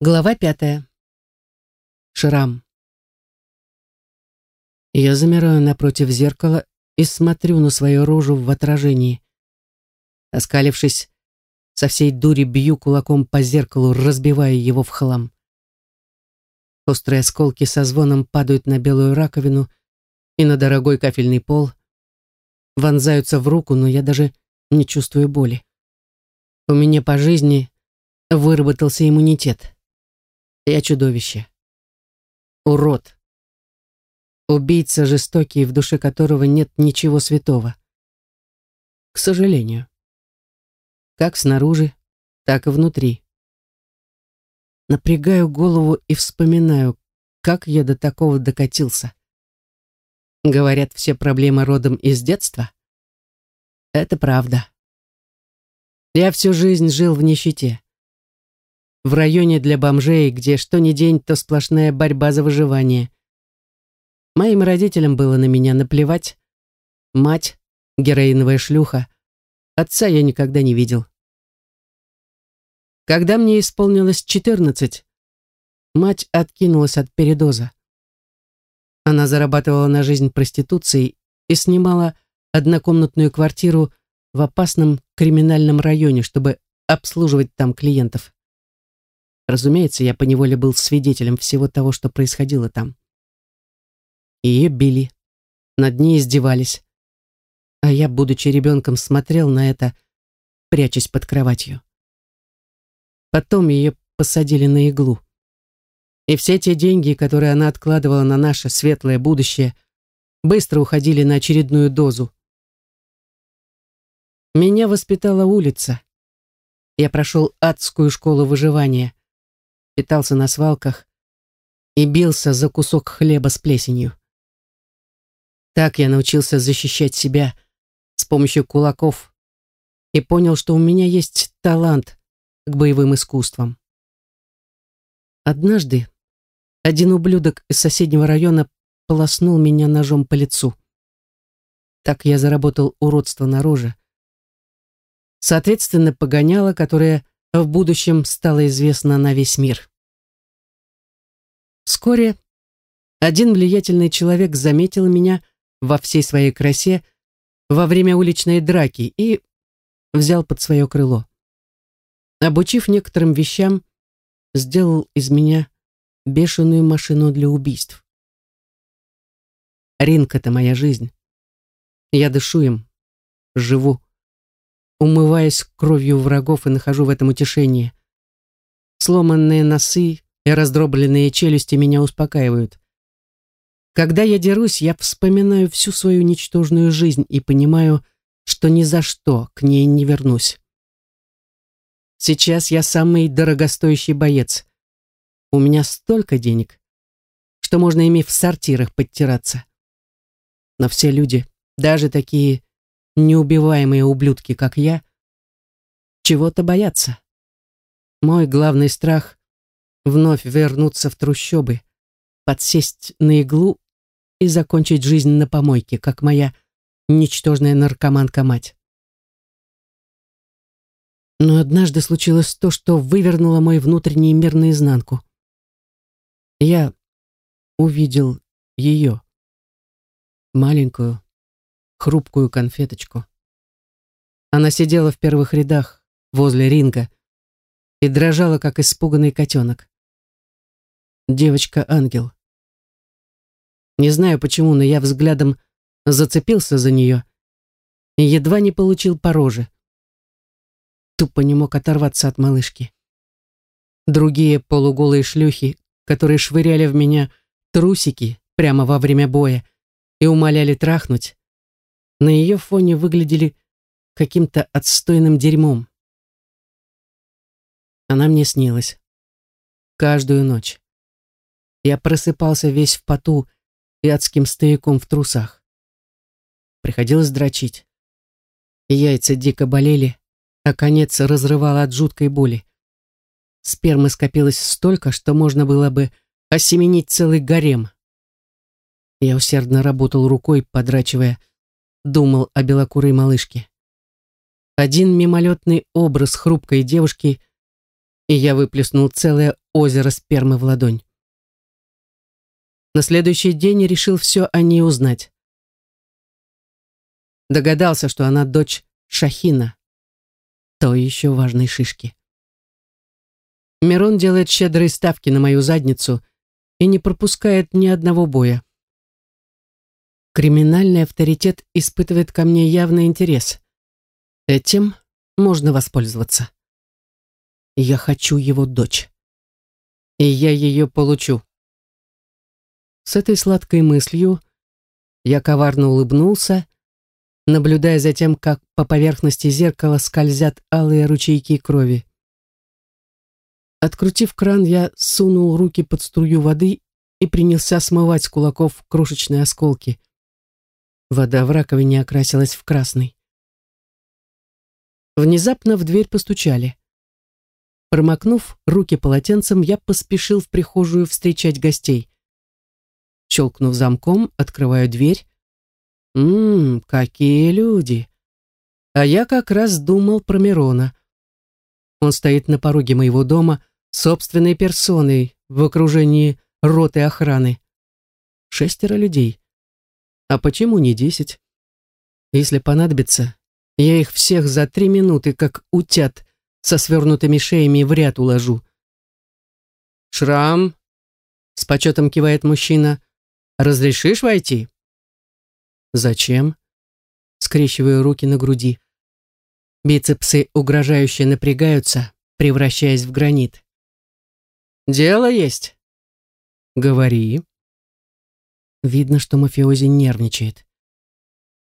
Глава пятая. Шрам. Я замираю напротив зеркала и смотрю на свою рожу в отражении. Оскалившись, со всей дури бью кулаком по зеркалу, разбивая его в хлам. Острые осколки со звоном падают на белую раковину и на дорогой кафельный пол, вонзаются в руку, но я даже не чувствую боли. У меня по жизни выработался иммунитет. Я чудовище. Урод. Убийца жестокий, в душе которого нет ничего святого. К сожалению. Как снаружи, так и внутри. Напрягаю голову и вспоминаю, как я до такого докатился. Говорят, все проблемы родом из детства. Это правда. Я всю жизнь жил в нищете в районе для бомжей, где что ни день, то сплошная борьба за выживание. Моим родителям было на меня наплевать. Мать, героиновая шлюха, отца я никогда не видел. Когда мне исполнилось 14, мать откинулась от передоза. Она зарабатывала на жизнь проституцией и снимала однокомнатную квартиру в опасном криминальном районе, чтобы обслуживать там клиентов. Разумеется, я поневоле был свидетелем всего того, что происходило там. Ее били, над ней издевались. А я, будучи ребенком, смотрел на это, прячась под кроватью. Потом ее посадили на иглу. И все те деньги, которые она откладывала на наше светлое будущее, быстро уходили на очередную дозу. Меня воспитала улица. Я прошел адскую школу выживания питался на свалках и бился за кусок хлеба с плесенью. Так я научился защищать себя с помощью кулаков и понял, что у меня есть талант к боевым искусствам. Однажды один ублюдок из соседнего района полоснул меня ножом по лицу. Так я заработал уродство на роже. Соответственно, погоняло, которое в будущем стало известно на весь мир. Вскоре один влиятельный человек заметил меня во всей своей красе во время уличной драки и взял под свое крыло. Обучив некоторым вещам, сделал из меня бешеную машину для убийств. Ринг — это моя жизнь. Я дышу им, живу умываясь кровью врагов и нахожу в этом утешение. Сломанные носы и раздробленные челюсти меня успокаивают. Когда я дерусь, я вспоминаю всю свою ничтожную жизнь и понимаю, что ни за что к ней не вернусь. Сейчас я самый дорогостоящий боец. У меня столько денег, что можно ими в сортирах подтираться. Но все люди, даже такие неубиваемые ублюдки, как я, чего-то боятся. Мой главный страх — вновь вернуться в трущобы, подсесть на иглу и закончить жизнь на помойке, как моя ничтожная наркоманка-мать. Но однажды случилось то, что вывернуло мой внутренний мир наизнанку. Я увидел ее, маленькую, хрупкую конфеточку. Она сидела в первых рядах, возле ринга, и дрожала, как испуганный котенок. Девочка-ангел. Не знаю почему, но я взглядом зацепился за нее и едва не получил по роже. Тупо не мог оторваться от малышки. Другие полуголые шлюхи, которые швыряли в меня трусики прямо во время боя и умоляли трахнуть, на ее фоне выглядели каким-то отстойным дерьмом. Она мне снилась. Каждую ночь. Я просыпался весь в поту и адским стояком в трусах. Приходилось дрочить. Яйца дико болели, а конец разрывало от жуткой боли. Спермы скопилось столько, что можно было бы осеменить целый гарем. Я усердно работал рукой, подрачивая думал о белокурой малышке. Один мимолетный образ хрупкой девушки и я выплеснул целое озеро спермы в ладонь. На следующий день решил все о ней узнать. Догадался, что она дочь Шахина, той еще важной шишки. Мирон делает щедрые ставки на мою задницу и не пропускает ни одного боя. Криминальный авторитет испытывает ко мне явный интерес. Этим можно воспользоваться. Я хочу его дочь. И я ее получу. С этой сладкой мыслью я коварно улыбнулся, наблюдая за тем, как по поверхности зеркала скользят алые ручейки крови. Открутив кран, я сунул руки под струю воды и принялся смывать с кулаков крошечные осколки. Вода в раковине окрасилась в красный. Внезапно в дверь постучали. Промокнув руки полотенцем, я поспешил в прихожую встречать гостей. Щелкнув замком, открываю дверь. Ммм, какие люди! А я как раз думал про Мирона. Он стоит на пороге моего дома собственной персоной в окружении роты охраны. Шестеро людей. А почему не десять? Если понадобится, я их всех за три минуты, как утят, со свернутыми шеями в ряд уложу. «Шрам!» — с почетом кивает мужчина. «Разрешишь войти?» «Зачем?» — скрещиваю руки на груди. Бицепсы угрожающе напрягаются, превращаясь в гранит. «Дело есть». «Говори». Видно, что мафиози нервничает.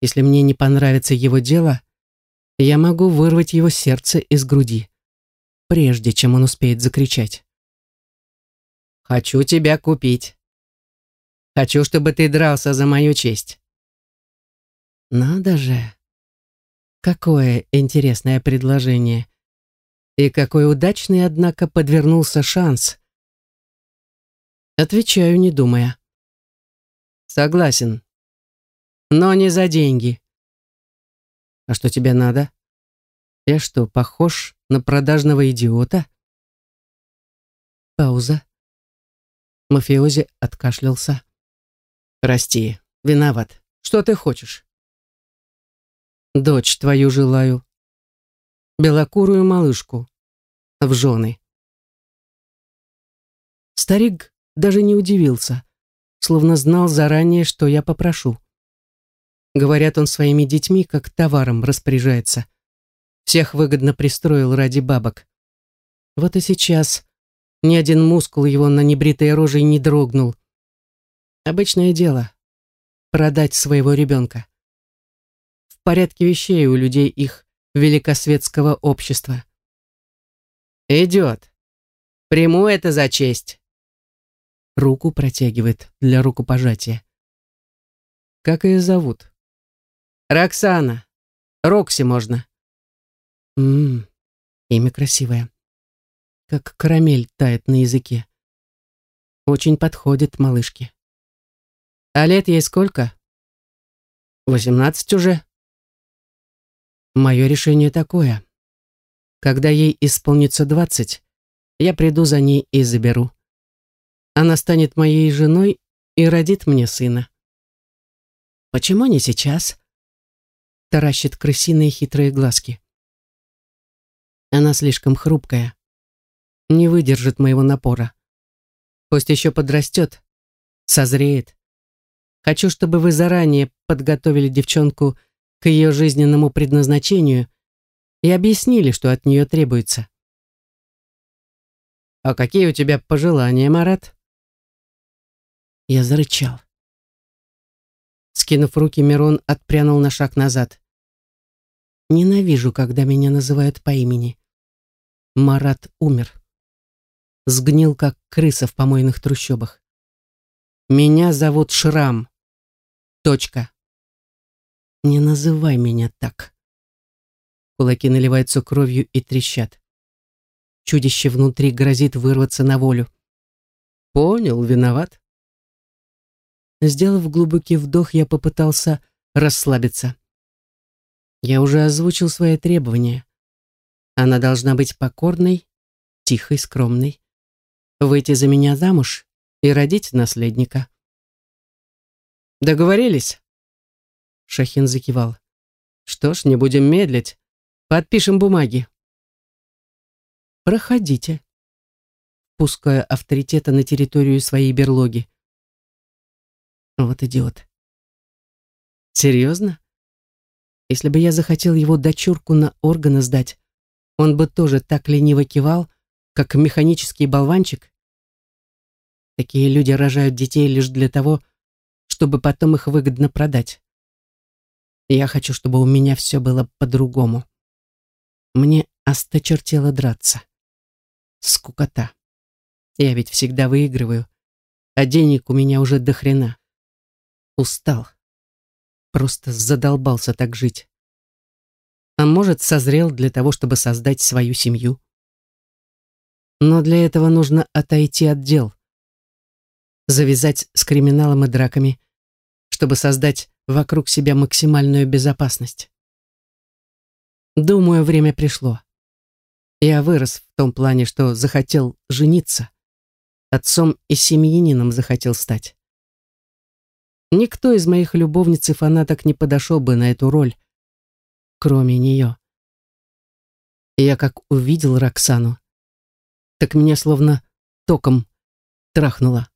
Если мне не понравится его дело, я могу вырвать его сердце из груди, прежде чем он успеет закричать. «Хочу тебя купить. Хочу, чтобы ты дрался за мою честь». Надо же. Какое интересное предложение. И какой удачный, однако, подвернулся шанс. Отвечаю, не думая. Согласен. Но не за деньги. А что тебе надо? Я что, похож на продажного идиота? Пауза. Мафиози откашлялся. Прости, виноват. Что ты хочешь? Дочь твою желаю. Белокурую малышку. В жены. Старик даже не удивился, словно знал заранее, что я попрошу. Говорят, он своими детьми как товаром распоряжается. Всех выгодно пристроил ради бабок. Вот и сейчас ни один мускул его на небритой роже не дрогнул. Обычное дело — продать своего ребенка. В порядке вещей у людей их великосветского общества. «Идет. Приму это за честь». Руку протягивает для рукопожатия. Как ее зовут? Роксана. Рокси можно. Ммм, имя красивое. Как карамель тает на языке. Очень подходит малышке. А лет ей сколько? Восемнадцать уже. Мое решение такое. Когда ей исполнится двадцать, я приду за ней и заберу. Она станет моей женой и родит мне сына. Почему не сейчас? таращит крысиные хитрые глазки. Она слишком хрупкая, не выдержит моего напора. Пусть еще подрастет, созреет. Хочу, чтобы вы заранее подготовили девчонку к ее жизненному предназначению и объяснили, что от нее требуется. «А какие у тебя пожелания, Марат?» Я зарычал. Скинув руки, Мирон отпрянул на шаг назад. Ненавижу, когда меня называют по имени. Марат умер. Сгнил, как крыса в помойных трущобах. Меня зовут Шрам. Точка. Не называй меня так. Кулаки наливаются кровью и трещат. Чудище внутри грозит вырваться на волю. Понял, виноват. Сделав глубокий вдох, я попытался расслабиться. Я уже озвучил свои требования. Она должна быть покорной тихой, скромной. Выйти за меня замуж и родить наследника. Договорились? Шахин закивал. Что ж, не будем медлить. Подпишем бумаги. Проходите. Пуская авторитета на территорию своей берлоги. Вот идиот. Серьезно? Если бы я захотел его дочурку на органы сдать, он бы тоже так лениво кивал, как механический болванчик. Такие люди рожают детей лишь для того, чтобы потом их выгодно продать. Я хочу, чтобы у меня все было по-другому. Мне осточертело драться. Скукота. Я ведь всегда выигрываю, а денег у меня уже до хрена. Устал. Просто задолбался так жить. А может, созрел для того, чтобы создать свою семью. Но для этого нужно отойти от дел. Завязать с криминалом и драками, чтобы создать вокруг себя максимальную безопасность. Думаю, время пришло. Я вырос в том плане, что захотел жениться. Отцом и семьянином захотел стать. Никто из моих любовниц и фанаток не подошел бы на эту роль, кроме нее. я как увидел Роксану, так меня словно током трахнуло.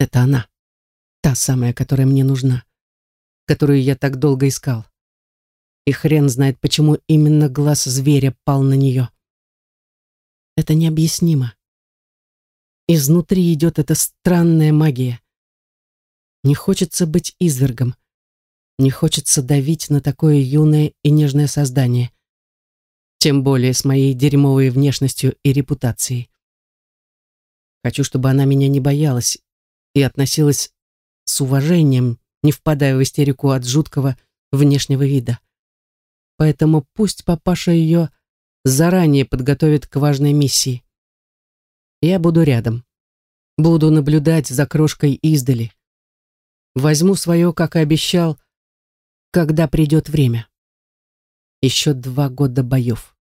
Это она. Та самая, которая мне нужна, которую я так долго искал. И хрен знает, почему именно глаз зверя пал на нее. Это необъяснимо. Изнутри идет эта странная магия. Не хочется быть извергом. Не хочется давить на такое юное и нежное создание. Тем более с моей дерьмовой внешностью и репутацией. Хочу, чтобы она меня не боялась и относилась с уважением, не впадая в истерику от жуткого внешнего вида. Поэтому пусть папаша ее заранее подготовит к важной миссии. Я буду рядом. Буду наблюдать за крошкой издали. Возьму свое, как и обещал, когда придет время. Еще два года боев.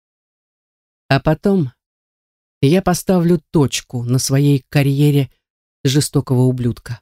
А потом я поставлю точку на своей карьере жестокого ублюдка.